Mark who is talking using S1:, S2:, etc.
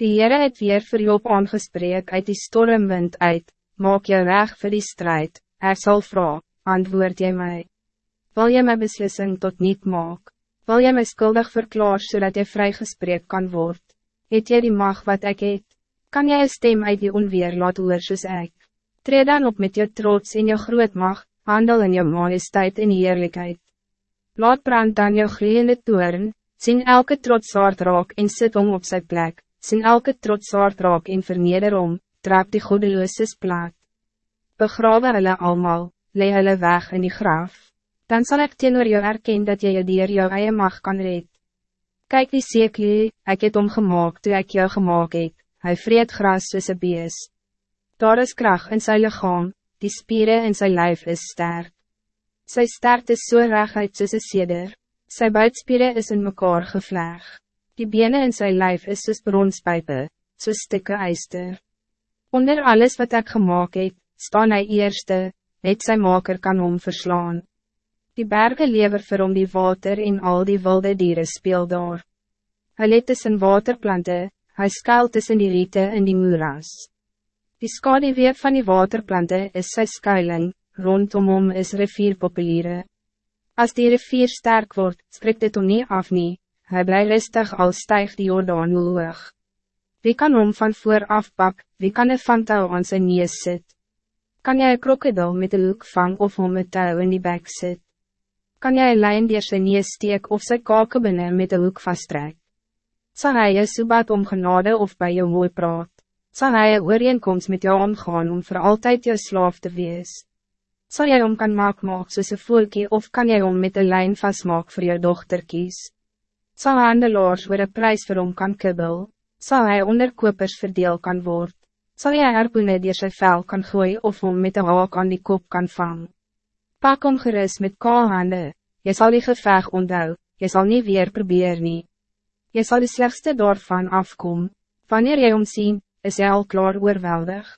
S1: Die Heere het weer vir Job aangespreek uit die stormwind uit, maak jou reg vir die strijd, er sal vraag, antwoord jy mij. Wil jy my beslissing tot niet maak? Wil jy my skuldig verklaar zodat jy vrygespreek kan word? Het jy die mag wat ik het? Kan jy een stem uit die onweer laat hoor soos ek? Tree dan op met jou trots en jou groot mag, handel in jou majesteit en heerlijkheid. Laat brand dan jou gloeiende toren, sien elke trotsaard raak en sit om op zijn plek, sien elke trotsaard raak en verneder om, trap die goedelooses plaat. Begrawe hulle allemaal, lee hulle weg in die graf, dan zal ik teenoor jou erken dat jy jou dier jou eie mag kan red. Kijk die seeklie, ek het omgemaak toe ek jou gemaakt het, hy vreet gras soos een bees. Daar is kracht in zijn lichaam, die spieren in zijn lijf is sterk. Sy sterk is so reguit soos een seder, sy buitspieren is in mekaar gevleg. Die benen in zijn lijf is soos bronspijpe, soos stikke eister. Onder alles wat ik gemaakt het, staan hij eerste, net zijn maker kan hom verslaan. Die bergen lever vir hom die water en al die wilde dieren speel daar. Hy let tussen waterplanten, hij skuilt tussen die rieten en die moeras. Die skadeweer van die waterplanten is sy skuiling, rondom hom is rivierpopuliere. Als die rivier sterk wordt, spreekt het om niet af nie, hy bly rustig al stijgt die Jordaan hoog. Wie kan hom van voor afpak, wie kan een vantou aan zijn neus sit? Kan jij een krokodil met een hoek vang of hom een touw in die bek sit? Kan jij een lijn die sy neus steek of sy kake binnen met een hoek vasttrek? Zal hij je soebat om genade of bij jou mooi praat? Zal hij een ooreenkomst met jou omgaan om voor altijd jou slaaf te wees? Zal jij om kan maak maak soos een voelkie of kan jij om met een lijn vastmaak voor jou dochter kies? Zal handelaars weer een prijs voor om kan kibbel? Zal hij onderkopers verdeel kan word? Zal jij harpoene die sy vel kan gooien of om met een haak aan die kop kan vang? Pak om gerust met kaal hande, jy sal die geveg onthou, jy sal niet weer probeer nie. Jy sal die slechtste daarvan afkom, wanneer jy omsien, is jy al klaar oorweldig.